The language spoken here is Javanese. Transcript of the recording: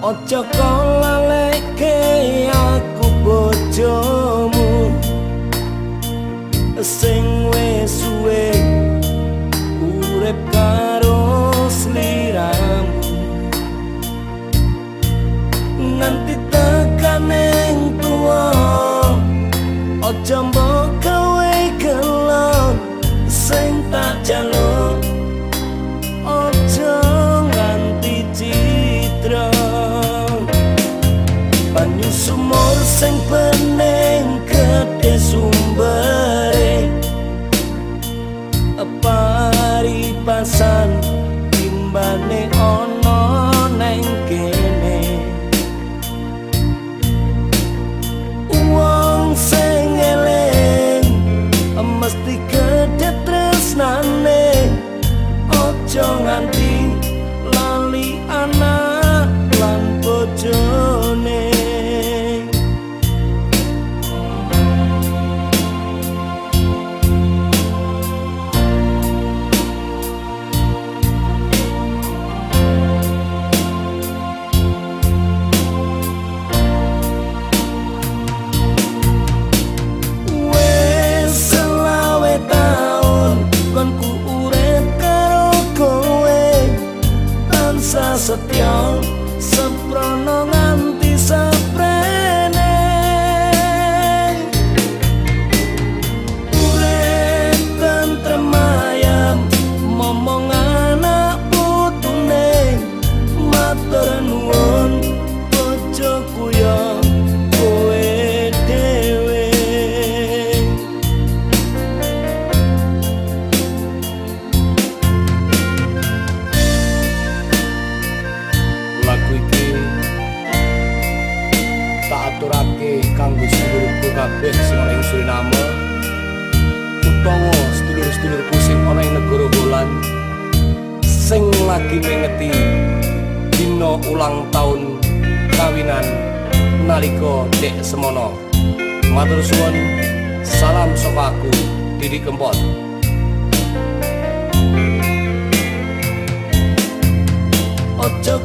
Ojo kolaleke aku bojomu. Sing we suwe Urep karo seliramu Nanti tekan yang tua Ojo kabeh sing ana ing Suriname. Utawa sedulur-sedulur pusing ana ing negara Holland sing lagi mengeti dina ulang tahun kawinan nalika dek semono. Matur suwun salam sopaku Didi Kempot. Ojo